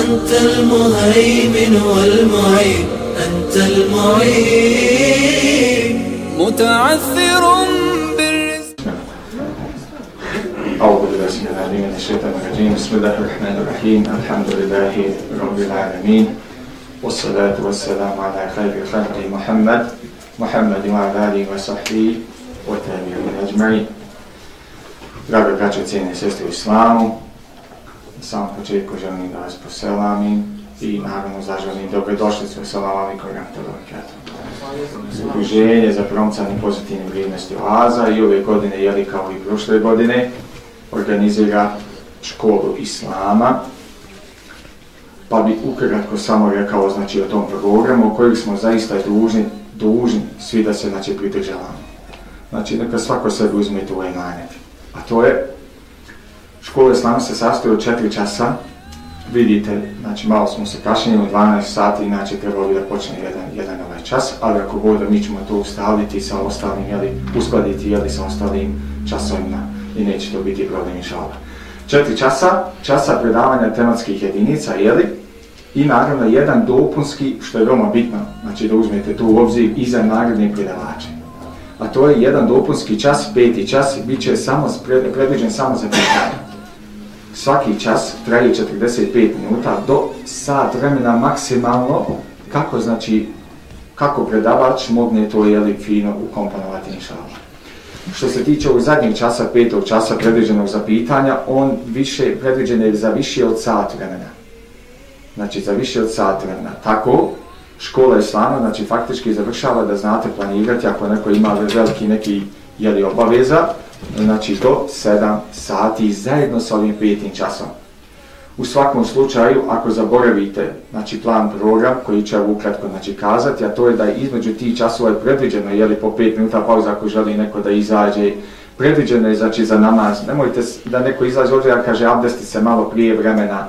أنت المهيمن والمعين أنت المعين. متعثر أعوذ بالله من الشيطان الرجيم. بسم الله الرحمن الرحيم. الحمد لله رب العالمين. والصلاة والسلام على خير خلق محمد محمد وعلى آله وصحبه وتابعين أجمعين. Draga braće, cijene sestre na samom početku želim da vas poselamim i naravno zaželim dobrodošlicu. Assalamu alaikum wa rahmatullahi wa barakatuh. Udruženje za promcanje pozitivne vrijednosti oaza i ove godine, jeli kao i prošle godine, organizira školu Islama. Pa bi ukratko samo rekao znači, o tom programu kojeg smo zaista dužni, dužni svi da se znači, pridržavamo. Znači, neka svako sebi uzme tu emanet. A to je, škola Islama se sastoji od četiri časa, vidite, znači malo smo se kašnjeni u 12 sati, inače trebalo bi da počne jedan, jedan ovaj čas, ali ako bude mi ćemo to ustaviti sa ostalim, jeli, uskladiti jeli, sa ostalim časovima i neće to biti problem inšala. Četiri časa, časa predavanja tematskih jedinica, jeli, i naravno jedan dopunski, što je veoma bitno, znači da uzmete tu u obzir i za nagradne predavače. A to je jedan dopunski čas, peti čas, bit će samo, predviđen samo za pitanje svaki čas traje 45 minuta do sat vremena maksimalno kako znači kako predavač mogne to jeli fino ukomponovati inšalama. Što se tiče ovog zadnjeg časa, petog časa predviđenog za pitanja, on više predviđen je za više od sat vremena. Znači za više od sat vremena. Tako, škola Islama, znači faktički završava da znate planirati ako neko ima veliki neki jeli obaveza, znači do 7 sati zajedno sa ovim petim časom. U svakom slučaju, ako zaboravite znači, plan program koji će ukratko znači, kazati, a to je da između tih časova je predviđeno, jeli po 5 minuta pauza ako želi neko da izađe, predviđeno je znači, za namaz, nemojte da neko izađe ovdje da kaže abdesti se malo prije vremena,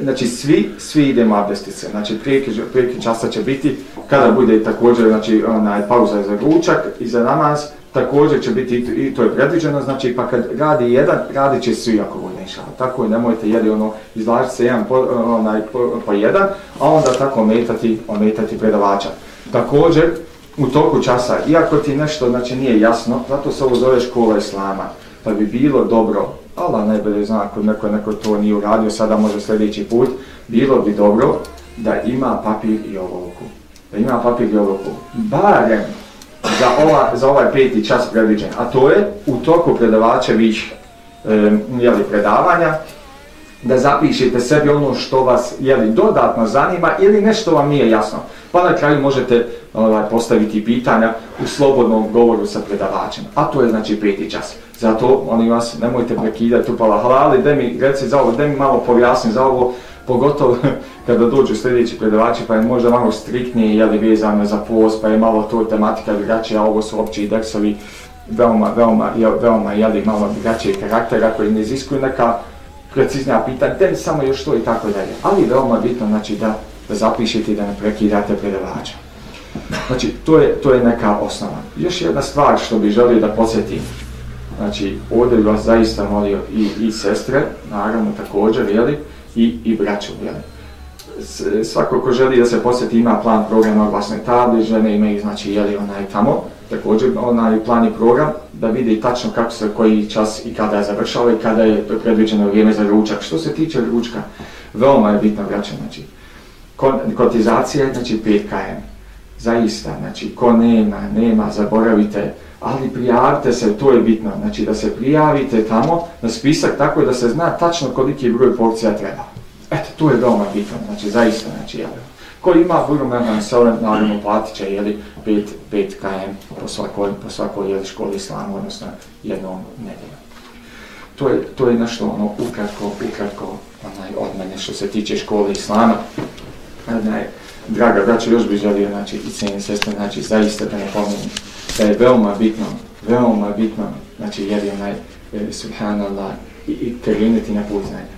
Znači svi, svi idemo abdestice, znači prijeki, prijeki časa će biti kada bude također znači, onaj, pauza za ručak i za namaz, također će biti i to je predviđeno, znači pa kad radi jedan, radit će svi ako bude inšala. Tako je, nemojte jeli ono, izlažiti se jedan po, onaj, po, po jedan, a onda tako ometati, ometati predavača. Također, u toku časa, iako ti nešto znači, nije jasno, zato se ovo zove škola Islama, pa bi bilo dobro, Allah najbolje zna ako neko, neko to nije uradio, sada može sljedeći put, bilo bi dobro da ima papir i olovku. Da ima papir i olovku. Barem za, ova, za ovaj peti čas predviđen, a to je u toku predavačevih e, jeli, predavanja, da zapišete sebi ono što vas jeli, dodatno zanima ili nešto vam nije jasno. Pa na kraju možete ovaj, postaviti pitanja u slobodnom govoru sa predavačem. A to je znači peti čas. Zato, oni vas, nemojte prekidati upala halali, da mi, reci za ovo, da mi malo pojasni za ovo, pogotovo kada dođu sljedeći predavači, pa je možda malo striktnije, jeli, vezano za post, pa je malo to tematika drugačija, ovo su opći deksovi, veoma, veoma, veoma, jeli, malo drugačije karaktera koji ne iziskuju neka preciznija pitanja, te samo još to i tako dalje. Ali veoma bitno znači da, da zapišete i da ne prekidate predavača. Znači, to je, to je neka osnova. Još jedna stvar što bih želio da posjetim, znači, ovdje bih vas zaista molio i, i sestre, naravno također, jeli, i, i braću, jeli. Svako ko želi da se posjeti ima plan programa glasne table, žene imaju, znači, jeli, onaj tamo, također onaj plan i program, da vidi tačno kako se koji čas i kada je završao i kada je predviđeno vrijeme za ručak. Što se tiče ručka, veoma je bitno, braću, znači, kotizacija, znači, 5 km zaista, znači, ko nema, nema, zaboravite, ali prijavite se, to je bitno, znači, da se prijavite tamo na spisak tako da se zna tačno koliki broj porcija treba. Eto, to je veoma bitno, znači, zaista, znači, jel, ko ima burumena sole, naravno, platit će, jeli, 5, 5 km po svakoj, po svakoj, jeli, školi islamu, odnosno, jednom nedeljom. To je, to je nešto, ono, ukratko, ukratko, onaj, od mene, što se tiče škole islama, onaj, draga braća, još bih želio, znači, i cijenim sestre, znači, zaista da ne pomenim, da je veoma bitno, veoma bitno, znači, jer je onaj, e, subhanallah, i, i krenuti na put znanja.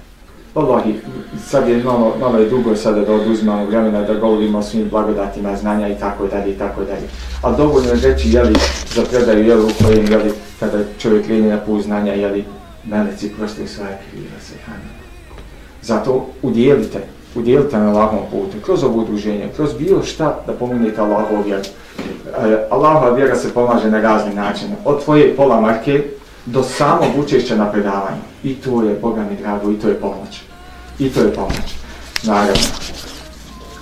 Wallahi, sad je malo, malo je dugo sada da oduzmamo vremena da govorimo o svim blagodatima znanja i tako dalje i tako dalje. Ali dovoljno je reći, jeli, za predaju, jeli, u kojem, jeli, kada čovjek kreni na put znanja, jeli, meleci prosti svoje krive, subhanallah. Zato udjelite, udjelite na Allahovom putu, kroz ovo udruženje, kroz bilo šta da pominjete Allahovu vjeru. E, Allahova vjera se pomaže na razni način. Od tvoje pola marke do samog učešća na predavanju. I to je, Boga mi drago, i to je pomoć. I to je pomoć. Naravno.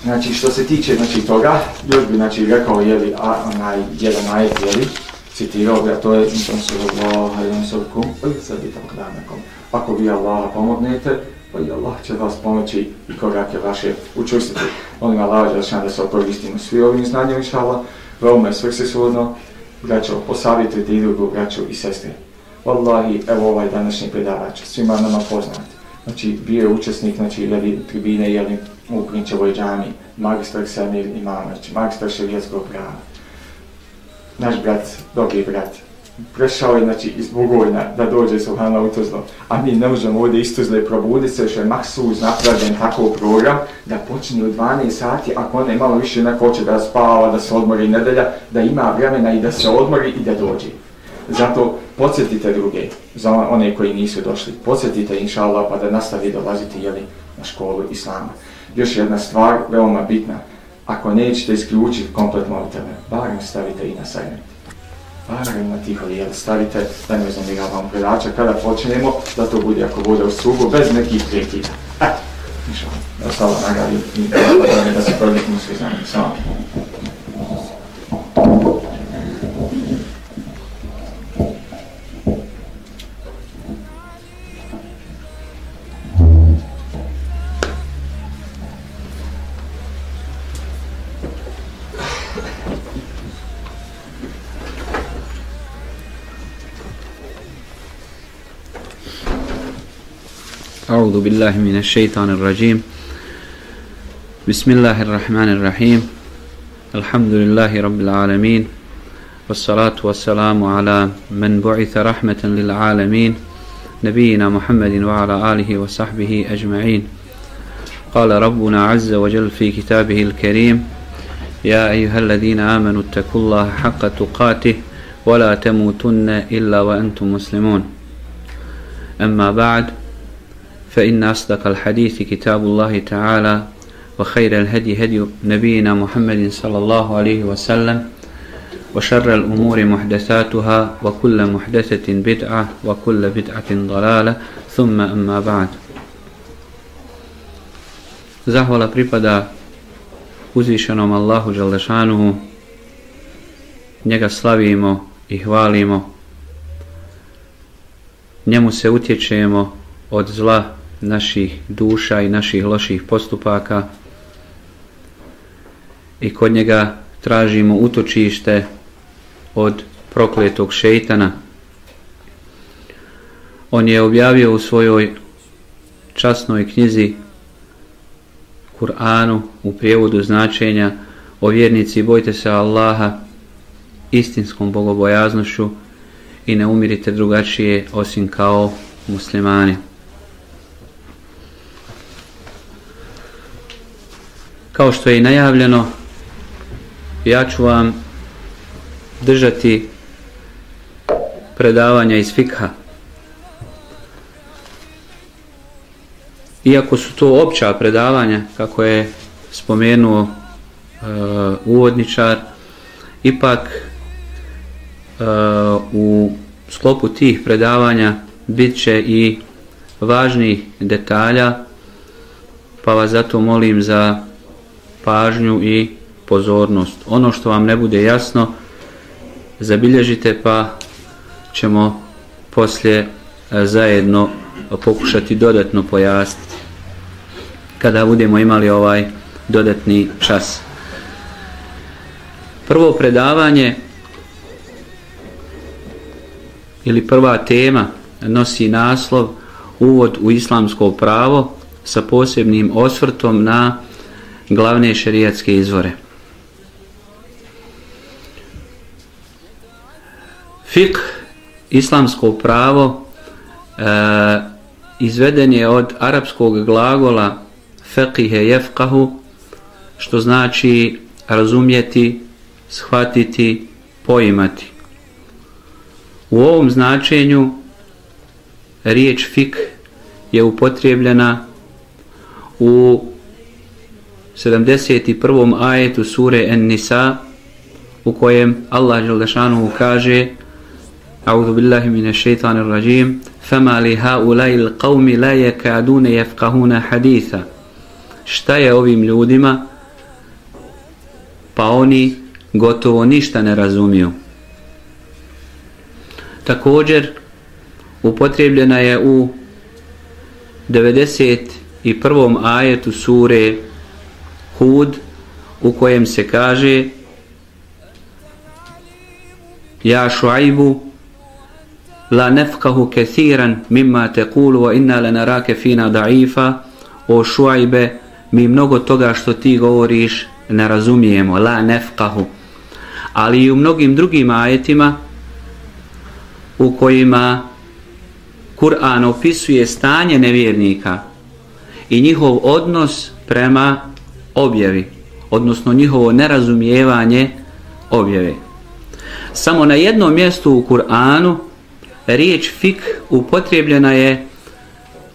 Znači, što se tiče znači, toga, još bi znači, rekao, jeli, a, onaj, jedan ajet, jeli, citirao ga, to je, nisam se Allah, hajde se kum, sad bi tako da nekom. Ako vi Allaha pomognete, Pa i Allah će vas pomoći i korake vaše učustiti. Molim Allah da se okoristimo svi ovim znanjem, inša Allah, veoma je svrstveno braćo, posavjetujte i drugu braću i sestre. Wallahi, evo ovaj današnji predavač, svima nama poznat. Znači, bio je učesnik, znači, jeli tribine, jeli u Prinčevoj džami, magistar Samir Imanović, magistar šelijetskog prava. Naš brat, dobri brat, prešao je znači, iz Bugojna da dođe Subhana u Tuzlo. A mi ne možemo ovdje iz Tuzle probuditi se, što je maksuz napravljen tako program da počne u 12 sati, ako ona malo više neko hoće da spava, da se odmori nedelja, da ima vremena i da se odmori i da dođe. Zato podsjetite druge, za one koji nisu došli, podsjetite inša Allah pa da nastavi dolaziti jeli, na školu Islama. Još jedna stvar, veoma bitna, ako nećete isključiti komplet mobitele, barem stavite i na sajnet barem na tiho jel stavite da ne znam vam predača kada počnemo da to bude ako bude u sugu bez nekih prekida. E, Eto, mišljamo, da stalo nagradi i da se prodiknu svi znamo. Samo. أعوذ بالله من الشيطان الرجيم. بسم الله الرحمن الرحيم. الحمد لله رب العالمين. والصلاة والسلام على من بعث رحمة للعالمين. نبينا محمد وعلى آله وصحبه أجمعين. قال ربنا عز وجل في كتابه الكريم يا أيها الذين آمنوا اتقوا الله حق تقاته ولا تموتن إلا وأنتم مسلمون. أما بعد فإن أصدق الحديث كتاب الله تعالى وخير الهدي هدي نبينا محمد صلى الله عليه وسلم وشر الأمور محدثاتها وكل محدثة بدعة وكل بدعة ضلالة ثم أما بعد Zahvala pripada uzvišenom Allahu Đalešanuhu, njega slavimo i hvalimo, njemu se utječemo od zla naših duša i naših loših postupaka i kod njega tražimo utočište od prokletog šeitana. On je objavio u svojoj časnoj knjizi Kur'anu u prijevodu značenja o vjernici bojte se Allaha istinskom bogobojaznošću i ne umirite drugačije osim kao muslimani. Kao što je i najavljeno ja ću vam držati predavanja iz fikha. Iako su to opća predavanja kako je spomenuo e, uvodničar ipak e, u sklopu tih predavanja bit će i važnih detalja pa vas zato molim za pažnju i pozornost ono što vam ne bude jasno zabilježite pa ćemo poslije e, zajedno pokušati dodatno pojasniti kada budemo imali ovaj dodatni čas. Prvo predavanje ili prva tema nosi naslov Uvod u islamsko pravo sa posebnim osvrtom na glavne šerijatske izvore. Fik, islamsko pravo, e, izveden je od arapskog glagola feqihe jefkahu, što znači razumjeti, shvatiti, poimati. U ovom značenju riječ fik je upotrijebljena u 71. ajetu sure En-Nisa u kojem Allah Želešanu kaže A'udhu billahi mine shaitanir rajim Fama li haulai l'qavmi la yakadune jefkahuna haditha Šta je ovim ljudima pa oni gotovo ništa ne razumiju. Također upotrebljena je u 91. ajetu sure Hud u kojem se kaže Ja šuajbu la nefkahu kethiran mimma te kulu wa inna le narake fina da'ifa o šuajbe mi mnogo toga što ti govoriš ne razumijemo, la nefkahu. Ali i u mnogim drugim ajetima u kojima Kur'an opisuje stanje nevjernika i njihov odnos prema objavi, odnosno njihovo nerazumijevanje objave. Samo na jednom mjestu u Kur'anu riječ fik upotrebljena je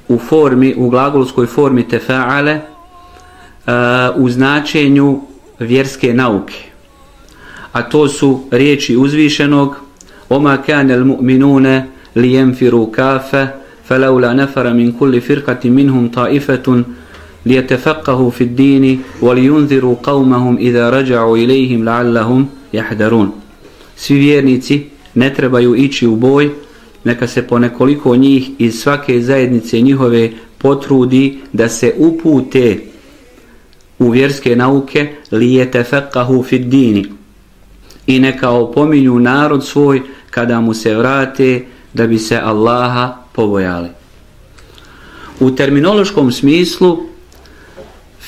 u formi, u glagolskoj formi tefa'ale, e, u značenju vjerske nauke. A to su riječi uzvišenog Oma kane al mu'minune li jemfiru kafe felaula nefara min kulli firkati minhum taifetun li في fi dini قومهم إذا رجعوا إليهم idha يحذرون la'allahum. Svi vjernici ne trebaju ići u boj neka se po nekoliko njih iz svake zajednice njihove potrudi da se upute u vjerske nauke li je tefekahu fid dini i neka opominju narod svoj kada mu se vrate da bi se Allaha pobojali. U terminološkom smislu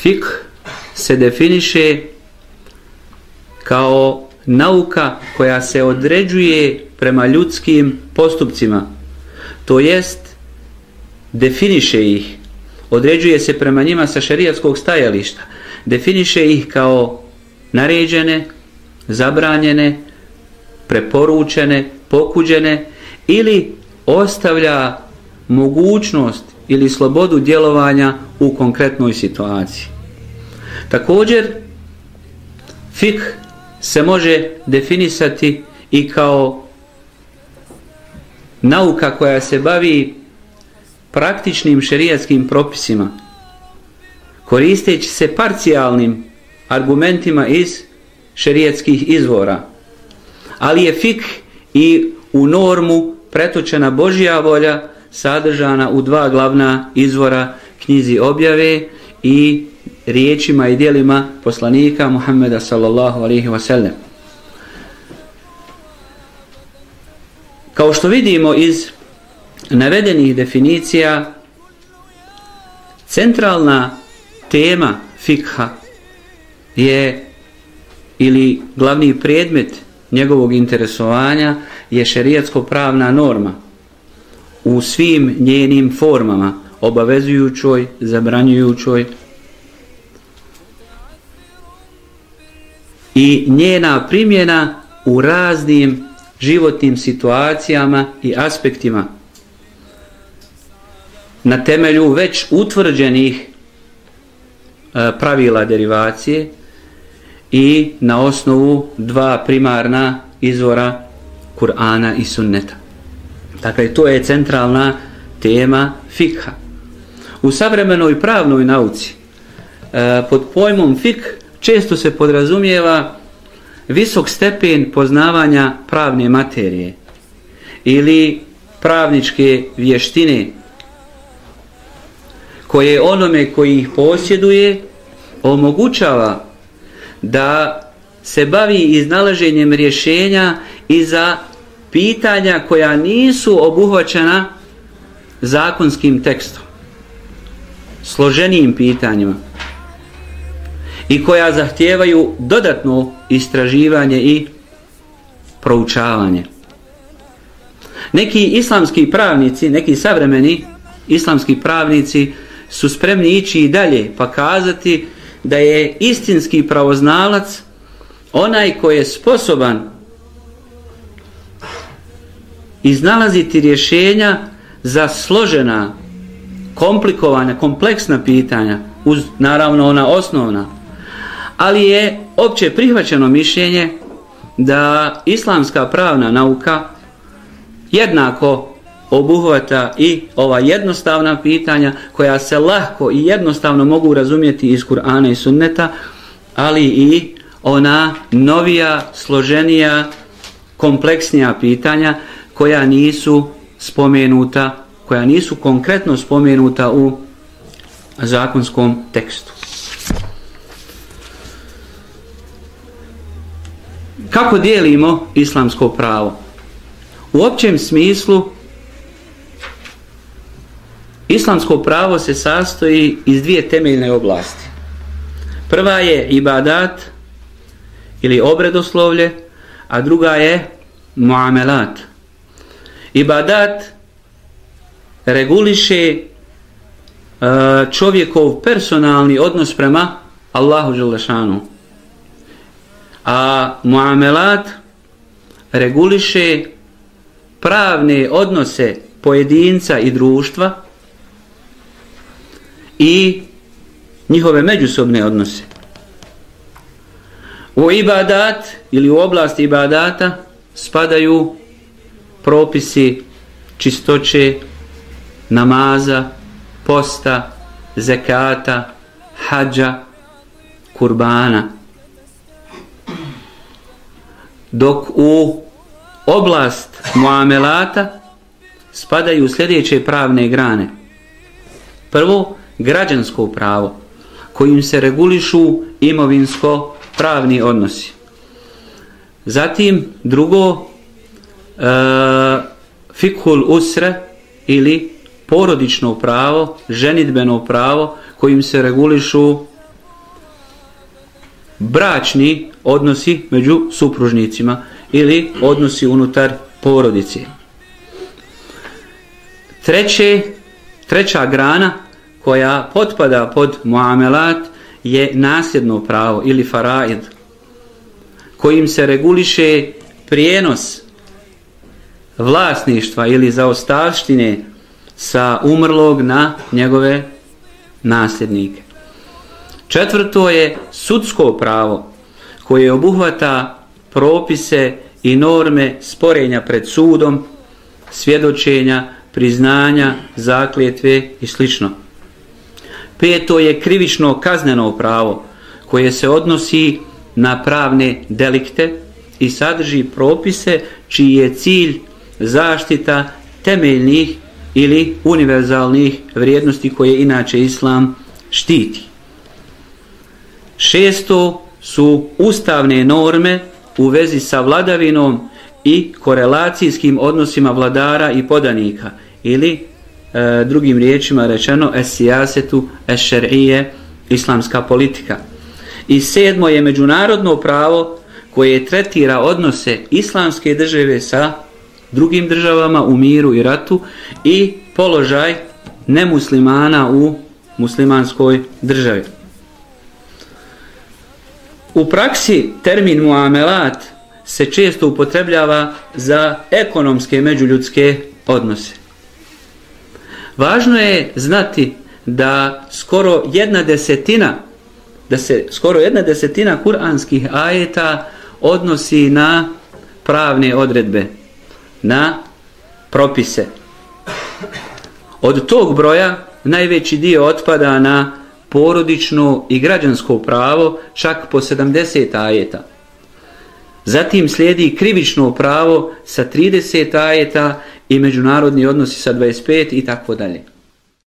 fik se definiše kao nauka koja se određuje prema ljudskim postupcima, to jest definiše ih, određuje se prema njima sa šerijatskog stajališta, definiše ih kao naređene, zabranjene, preporučene, pokuđene ili ostavlja mogućnost ili slobodu djelovanja u konkretnoj situaciji. Također, fik se može definisati i kao nauka koja se bavi praktičnim šerijatskim propisima, koristeći se parcijalnim argumentima iz šerijatskih izvora. Ali je fik i u normu pretočena Božja volja sadržana u dva glavna izvora knjizi objave i riječima i dijelima poslanika Muhammeda sallallahu alaihi wasallam. Kao što vidimo iz navedenih definicija, centralna tema fikha je ili glavni predmet njegovog interesovanja je šerijatsko pravna norma u svim njenim formama obavezujućoj, zabranjujućoj i njena primjena u raznim životnim situacijama i aspektima na temelju već utvrđenih e, pravila derivacije i na osnovu dva primarna izvora Kur'ana i Sunneta. Dakle, to je centralna tema fikha. U savremenoj pravnoj nauci e, pod pojmom fik često se podrazumijeva visok stepen poznavanja pravne materije ili pravničke vještine koje onome koji ih posjeduje omogućava da se bavi iznalaženjem rješenja i za pitanja koja nisu obuhvaćena zakonskim tekstom složenijim pitanjima i koja zahtijevaju dodatno istraživanje i proučavanje. Neki islamski pravnici, neki savremeni islamski pravnici su spremni ići i dalje pa kazati da je istinski pravoznalac onaj koji je sposoban iznalaziti rješenja za složena, komplikovana, kompleksna pitanja, uz naravno ona osnovna, ali je opće prihvaćeno mišljenje da islamska pravna nauka jednako obuhvata i ova jednostavna pitanja koja se lahko i jednostavno mogu razumjeti iz Kur'ana i Sunneta, ali i ona novija, složenija, kompleksnija pitanja koja nisu spomenuta, koja nisu konkretno spomenuta u zakonskom tekstu. Kako dijelimo islamsko pravo? U općem smislu islamsko pravo se sastoji iz dvije temeljne oblasti. Prva je ibadat ili obredoslovlje, a druga je muamelat. Ibadat reguliše e, čovjekov personalni odnos prema Allahu Želešanu. A muamelat reguliše pravne odnose pojedinca i društva i njihove međusobne odnose. U ibadat ili u oblasti ibadata spadaju propisi čistoće, namaza, posta, zekata, hađa, kurbana. Dok u oblast muamelata spadaju sljedeće pravne grane. Prvo, građansko pravo, kojim se regulišu imovinsko pravni odnosi. Zatim, drugo, e, fikhul usre ili porodično pravo, ženitbeno pravo, kojim se regulišu bračni odnosi među supružnicima ili odnosi unutar porodice. Treće, treća grana koja potpada pod muamelat je nasljedno pravo ili faraid kojim se reguliše prijenos vlasništva ili zaostavštine sa umrlog na njegove nasljednike. Četvrto je sudsko pravo koje obuhvata propise i norme sporenja pred sudom, svjedočenja, priznanja, zakljetve i slično. Peto je krivično kazneno pravo koje se odnosi na pravne delikte i sadrži propise čiji je cilj zaštita temeljnih ili univerzalnih vrijednosti koje inače islam štiti. Šesto su ustavne norme u vezi sa vladavinom i korelacijskim odnosima vladara i podanika ili e, drugim riječima rečeno esijasetu sijasetu es islamska politika. I sedmo je međunarodno pravo koje tretira odnose islamske države sa drugim državama u miru i ratu i položaj nemuslimana u muslimanskoj državi. U praksi termin muamelat se često upotrebljava za ekonomske međuljudske odnose. Važno je znati da skoro jedna desetina da se skoro jedna desetina kuranskih ajeta odnosi na pravne odredbe, na propise. Od tog broja najveći dio otpada na porodično i građansko pravo čak po 70 ajeta. Zatim slijedi krivično pravo sa 30 ajeta i međunarodni odnosi sa 25 i tako dalje.